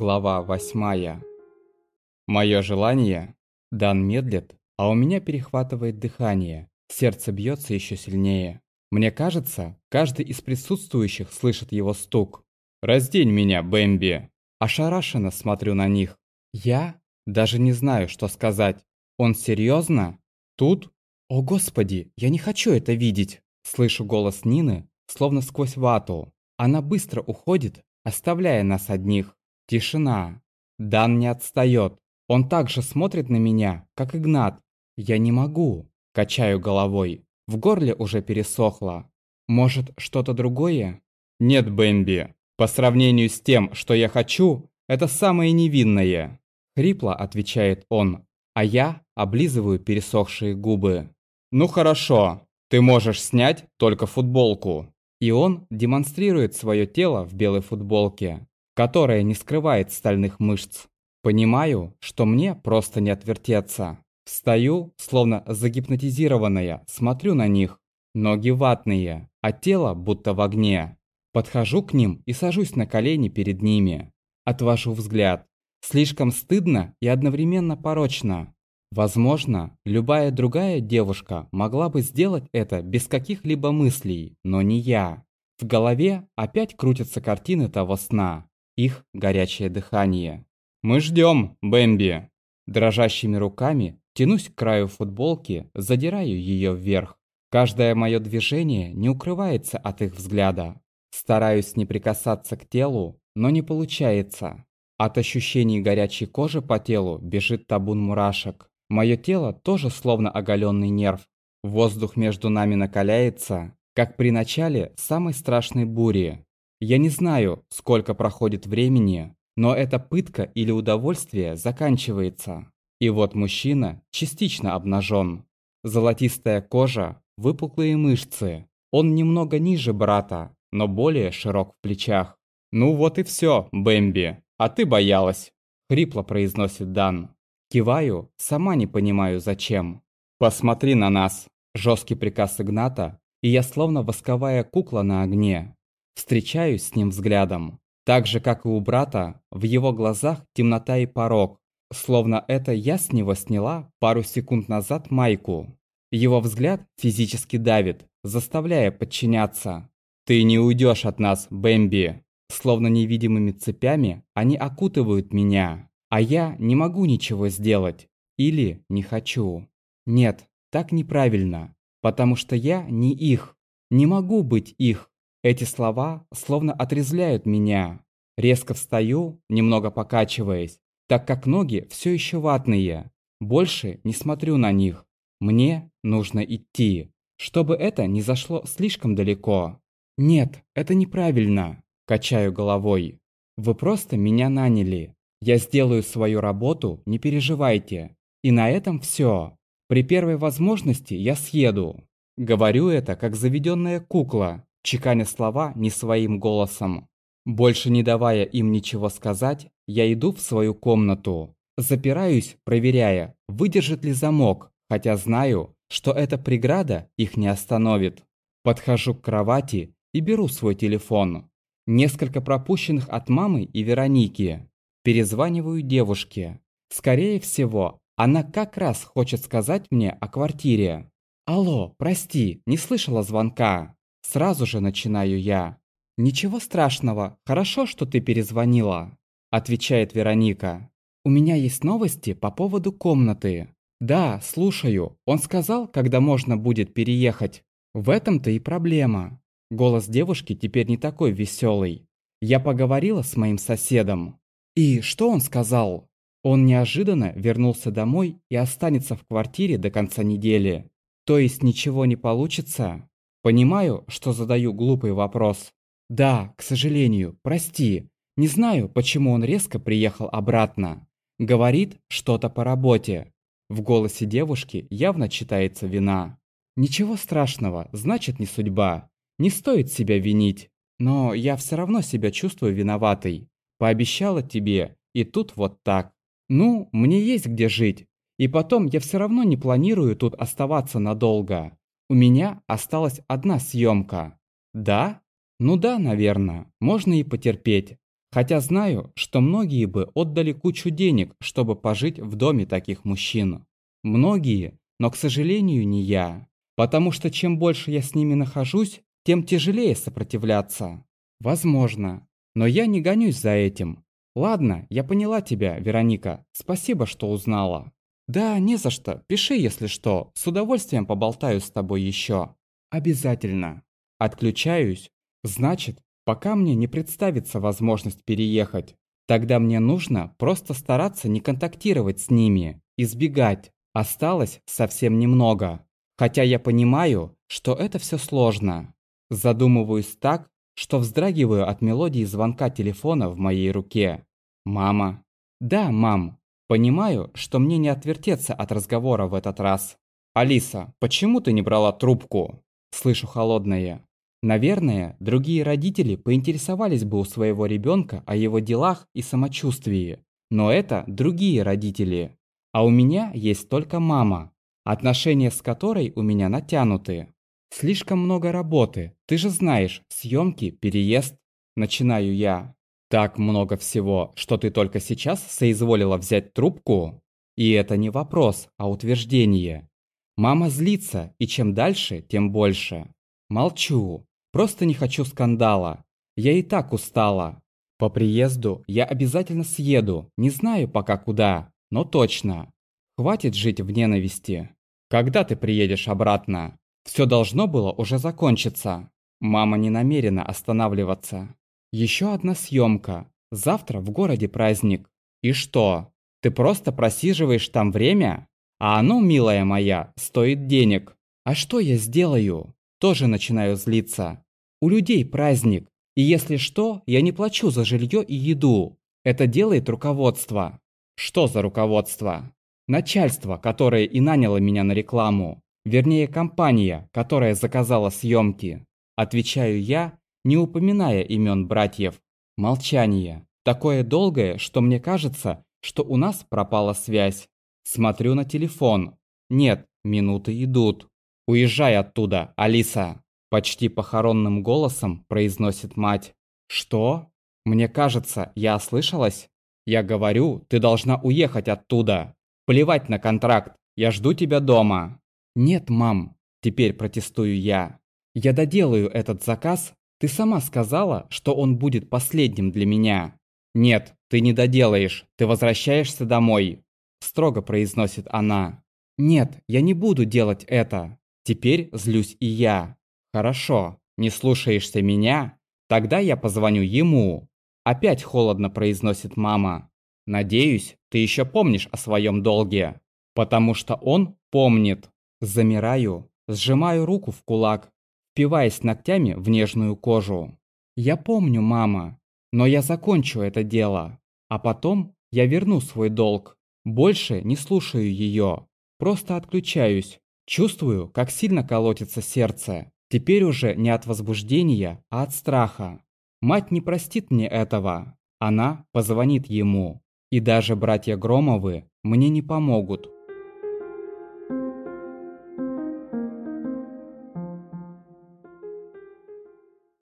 Глава восьмая. Мое желание. Дан медлит, а у меня перехватывает дыхание. Сердце бьется еще сильнее. Мне кажется, каждый из присутствующих слышит его стук. «Раздень меня, Бэмби!» Ошарашенно смотрю на них. Я даже не знаю, что сказать. Он серьезно? Тут? О господи, я не хочу это видеть. Слышу голос Нины, словно сквозь вату. Она быстро уходит, оставляя нас одних. Тишина. Дан не отстает. Он также смотрит на меня, как Игнат. Я не могу. Качаю головой. В горле уже пересохло. Может, что-то другое? Нет, Бэмби. По сравнению с тем, что я хочу, это самое невинное. Хрипло отвечает он, а я облизываю пересохшие губы. Ну хорошо, ты можешь снять только футболку. И он демонстрирует свое тело в белой футболке которая не скрывает стальных мышц. Понимаю, что мне просто не отвертеться. Встаю, словно загипнотизированная, смотрю на них. Ноги ватные, а тело будто в огне. Подхожу к ним и сажусь на колени перед ними. Отвожу взгляд. Слишком стыдно и одновременно порочно. Возможно, любая другая девушка могла бы сделать это без каких-либо мыслей, но не я. В голове опять крутятся картины того сна их горячее дыхание. «Мы ждем, Бэмби!» Дрожащими руками тянусь к краю футболки, задираю ее вверх. Каждое мое движение не укрывается от их взгляда. Стараюсь не прикасаться к телу, но не получается. От ощущений горячей кожи по телу бежит табун мурашек. Мое тело тоже словно оголенный нерв. Воздух между нами накаляется, как при начале самой страшной бури. Я не знаю, сколько проходит времени, но эта пытка или удовольствие заканчивается. И вот мужчина частично обнажен. Золотистая кожа, выпуклые мышцы. Он немного ниже брата, но более широк в плечах. «Ну вот и все, Бэмби, а ты боялась», — хрипло произносит Дан. Киваю, сама не понимаю зачем. «Посмотри на нас», — жесткий приказ Игната, и я словно восковая кукла на огне. Встречаюсь с ним взглядом. Так же, как и у брата, в его глазах темнота и порог, словно это я с него сняла пару секунд назад майку. Его взгляд физически давит, заставляя подчиняться. «Ты не уйдешь от нас, Бэмби!» Словно невидимыми цепями они окутывают меня, а я не могу ничего сделать. Или не хочу. Нет, так неправильно, потому что я не их. Не могу быть их. Эти слова словно отрезвляют меня. Резко встаю, немного покачиваясь, так как ноги все еще ватные. Больше не смотрю на них. Мне нужно идти, чтобы это не зашло слишком далеко. Нет, это неправильно. Качаю головой. Вы просто меня наняли. Я сделаю свою работу, не переживайте. И на этом все. При первой возможности я съеду. Говорю это, как заведенная кукла, чеканя слова не своим голосом. Больше не давая им ничего сказать, я иду в свою комнату. Запираюсь, проверяя, выдержит ли замок, хотя знаю, что эта преграда их не остановит. Подхожу к кровати и беру свой телефон. Несколько пропущенных от мамы и Вероники. Перезваниваю девушке. Скорее всего, она как раз хочет сказать мне о квартире. «Алло, прости, не слышала звонка». Сразу же начинаю я. «Ничего страшного, хорошо, что ты перезвонила», – отвечает Вероника. «У меня есть новости по поводу комнаты». «Да, слушаю. Он сказал, когда можно будет переехать. В этом-то и проблема». Голос девушки теперь не такой веселый. Я поговорила с моим соседом. «И что он сказал?» Он неожиданно вернулся домой и останется в квартире до конца недели. То есть ничего не получится? Понимаю, что задаю глупый вопрос. Да, к сожалению, прости. Не знаю, почему он резко приехал обратно. Говорит что-то по работе. В голосе девушки явно читается вина. Ничего страшного, значит не судьба. Не стоит себя винить. Но я все равно себя чувствую виноватой. Пообещала тебе, и тут вот так. Ну, мне есть где жить. И потом я все равно не планирую тут оставаться надолго. У меня осталась одна съемка. Да? Ну да, наверное, можно и потерпеть. Хотя знаю, что многие бы отдали кучу денег, чтобы пожить в доме таких мужчин. Многие, но, к сожалению, не я. Потому что чем больше я с ними нахожусь, тем тяжелее сопротивляться. Возможно. Но я не гонюсь за этим. Ладно, я поняла тебя, Вероника. Спасибо, что узнала. Да, не за что. Пиши, если что. С удовольствием поболтаю с тобой еще. Обязательно. Отключаюсь. Значит, пока мне не представится возможность переехать, тогда мне нужно просто стараться не контактировать с ними, избегать. Осталось совсем немного. Хотя я понимаю, что это все сложно. Задумываюсь так, что вздрагиваю от мелодии звонка телефона в моей руке. Мама. Да, мам. Понимаю, что мне не отвертеться от разговора в этот раз. Алиса, почему ты не брала трубку? Слышу холодное. Наверное, другие родители поинтересовались бы у своего ребенка о его делах и самочувствии. Но это другие родители. А у меня есть только мама, отношения с которой у меня натянуты. Слишком много работы, ты же знаешь, съемки, переезд. Начинаю я. Так много всего, что ты только сейчас соизволила взять трубку? И это не вопрос, а утверждение. Мама злится, и чем дальше, тем больше. Молчу. Просто не хочу скандала. Я и так устала. По приезду я обязательно съеду, не знаю пока куда, но точно. Хватит жить в ненависти. Когда ты приедешь обратно? Все должно было уже закончиться. Мама не намерена останавливаться. Еще одна съемка. Завтра в городе праздник. И что? Ты просто просиживаешь там время? А оно, милая моя, стоит денег. А что я сделаю? Тоже начинаю злиться. У людей праздник. И если что, я не плачу за жилье и еду. Это делает руководство. Что за руководство? Начальство, которое и наняло меня на рекламу. Вернее, компания, которая заказала съемки. Отвечаю я, не упоминая имен братьев. Молчание. Такое долгое, что мне кажется, что у нас пропала связь. Смотрю на телефон. Нет, минуты идут. «Уезжай оттуда, Алиса!» Почти похоронным голосом произносит мать. «Что? Мне кажется, я ослышалась? Я говорю, ты должна уехать оттуда. Плевать на контракт, я жду тебя дома». «Нет, мам», теперь протестую я. «Я доделаю этот заказ. Ты сама сказала, что он будет последним для меня». «Нет, ты не доделаешь, ты возвращаешься домой», строго произносит она. «Нет, я не буду делать это. Теперь злюсь и я. Хорошо, не слушаешься меня? Тогда я позвоню ему». Опять холодно произносит мама. «Надеюсь, ты еще помнишь о своем долге, потому что он помнит». Замираю, сжимаю руку в кулак, впиваясь ногтями в нежную кожу. «Я помню, мама, но я закончу это дело, а потом я верну свой долг. Больше не слушаю ее, просто отключаюсь. Чувствую, как сильно колотится сердце. Теперь уже не от возбуждения, а от страха. Мать не простит мне этого. Она позвонит ему. И даже братья Громовы мне не помогут.